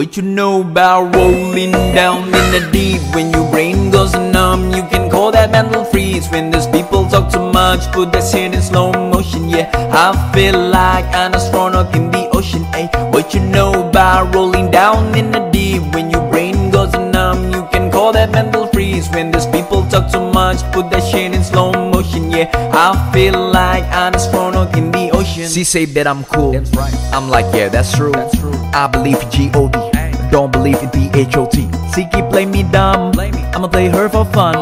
What you know about rolling down in the deep When your brain goes numb You can call that mental freeze When those people talk too much Put that shit in slow motion Yeah, I feel like an astronaut in the ocean Ay, What you know about rolling down in the deep When your brain goes numb You can call that mental freeze When those people talk too much Put that shit in slow motion Yeah, I feel like an astronaut in the ocean She say that I'm cool. That's right. I'm like, yeah, that's true. That's true. I believe in G-O-D. Don't believe in P-H-O-T. See, keep playing me dumb. I'ma play her for fun.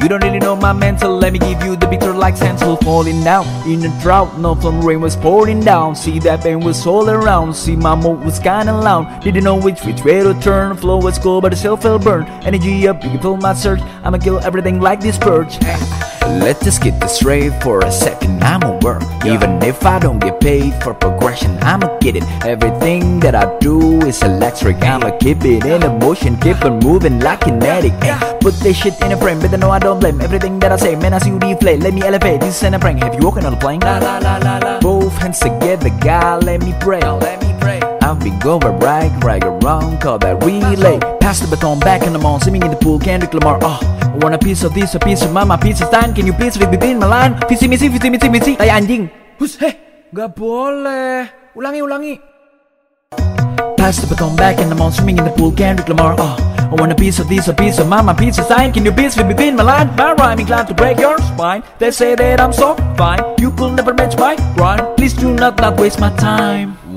You don't really know my mental. Let me give you the picture like stencil Falling down. In a drought No from rain was pouring down. See that pain was all around. See my mood was kinda loud. Didn't know which which way to turn. Flow was cool but the still felt burned. Energy up, you can feel my surge I'ma kill everything like this purge Let's just get this straight for a second. I'ma work, even if I don't get paid for progression. I'ma get it. Everything that I do is electric. I'ma keep it in a motion, keep it moving like kinetic. Ay, put this shit in a frame, but know I don't blame everything that I say. Man, I see you deflate. Let me elevate. This ain't a prank. Have you walking on a plane? La la la la la Both hands together, God, let me pray. Let me pray I've been going right, right around, call that relay. Pass the baton back in the mall, swimming in the pool, Kendrick Lamar. Oh, I want a piece of this, a piece of mama, piece of stand. Can you please read between my line? Visi misi, visi misi, visi. Tai anjing. Hus, heh, gak boleh Ulangi, ulangi Pass the baton back in the mall, swimming in the pool, Kendrick Lamar. Oh, I want a piece of this, a piece of mama, piece of sign. Can you please read between my line? My rhyming glad to break your spine. They say that I'm so fine, you could never match my rhyme. Please do not not waste my time.